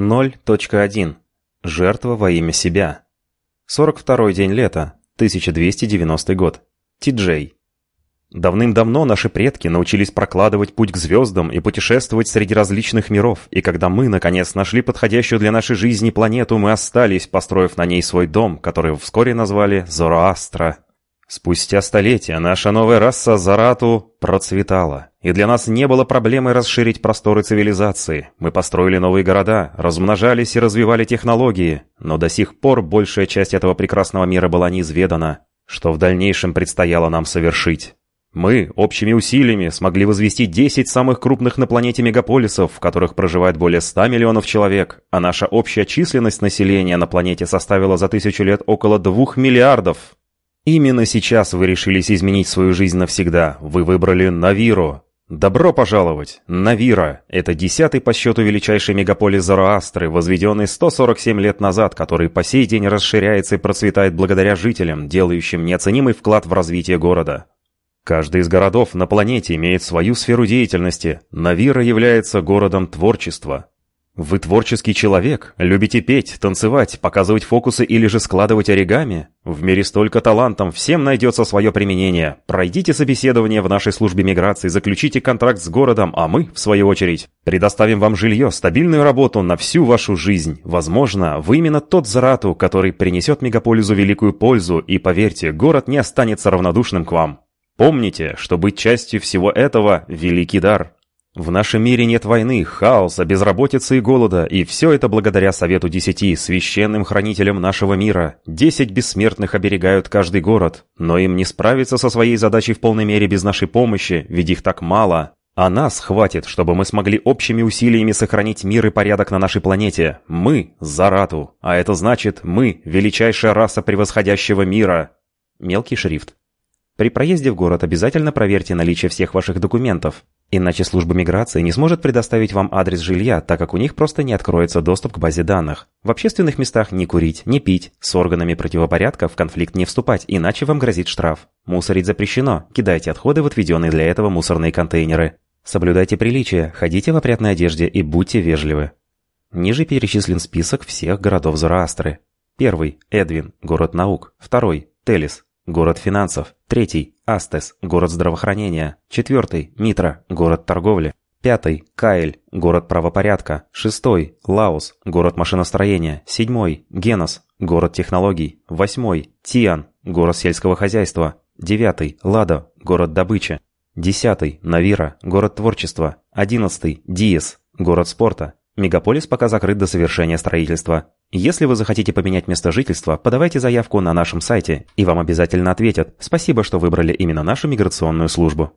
0.1. Жертва во имя себя. 42 день лета, 1290 год. Ти-Джей. Давным-давно наши предки научились прокладывать путь к звездам и путешествовать среди различных миров, и когда мы, наконец, нашли подходящую для нашей жизни планету, мы остались, построив на ней свой дом, который вскоре назвали Зороастра. Спустя столетия наша новая раса Зарату процветала, и для нас не было проблемы расширить просторы цивилизации. Мы построили новые города, размножались и развивали технологии, но до сих пор большая часть этого прекрасного мира была неизведана, что в дальнейшем предстояло нам совершить. Мы общими усилиями смогли возвести 10 самых крупных на планете мегаполисов, в которых проживает более 100 миллионов человек, а наша общая численность населения на планете составила за тысячу лет около 2 миллиардов. Именно сейчас вы решились изменить свою жизнь навсегда. Вы выбрали Навиру. Добро пожаловать! Навира – это десятый по счету величайший мегаполис Зороастры, возведенный 147 лет назад, который по сей день расширяется и процветает благодаря жителям, делающим неоценимый вклад в развитие города. Каждый из городов на планете имеет свою сферу деятельности. Навира является городом творчества. Вы творческий человек, любите петь, танцевать, показывать фокусы или же складывать оригами? В мире столько талантов, всем найдется свое применение. Пройдите собеседование в нашей службе миграции, заключите контракт с городом, а мы, в свою очередь, предоставим вам жилье, стабильную работу на всю вашу жизнь. Возможно, вы именно тот Зарату, который принесет мегаполизу великую пользу, и поверьте, город не останется равнодушным к вам. Помните, что быть частью всего этого – великий дар. В нашем мире нет войны, хаоса, безработицы и голода, и все это благодаря Совету Десяти, священным хранителям нашего мира. Десять бессмертных оберегают каждый город, но им не справиться со своей задачей в полной мере без нашей помощи, ведь их так мало. А нас хватит, чтобы мы смогли общими усилиями сохранить мир и порядок на нашей планете. Мы – Зарату, а это значит, мы – величайшая раса превосходящего мира. Мелкий шрифт. При проезде в город обязательно проверьте наличие всех ваших документов, иначе служба миграции не сможет предоставить вам адрес жилья, так как у них просто не откроется доступ к базе данных. В общественных местах не курить, не пить, с органами правопорядка в конфликт не вступать, иначе вам грозит штраф. Мусорить запрещено, кидайте отходы в отведенные для этого мусорные контейнеры. Соблюдайте приличия, ходите в опрятной одежде и будьте вежливы. Ниже перечислен список всех городов Зороастры. Первый – Эдвин, город наук. Второй – Телис, город финансов. Третий – Астес, город здравоохранения. Четвертый – Митра, город торговли. Пятый – Каэль, город правопорядка. Шестой – Лаус, город машиностроения. Седьмой – Генос, город технологий. Восьмой – Тиан, город сельского хозяйства. Девятый – Лада, город добычи. Десятый – Навира, город творчества. Одиннадцатый – Диес, город спорта. Мегаполис пока закрыт до совершения строительства. Если вы захотите поменять место жительства, подавайте заявку на нашем сайте, и вам обязательно ответят «Спасибо, что выбрали именно нашу миграционную службу».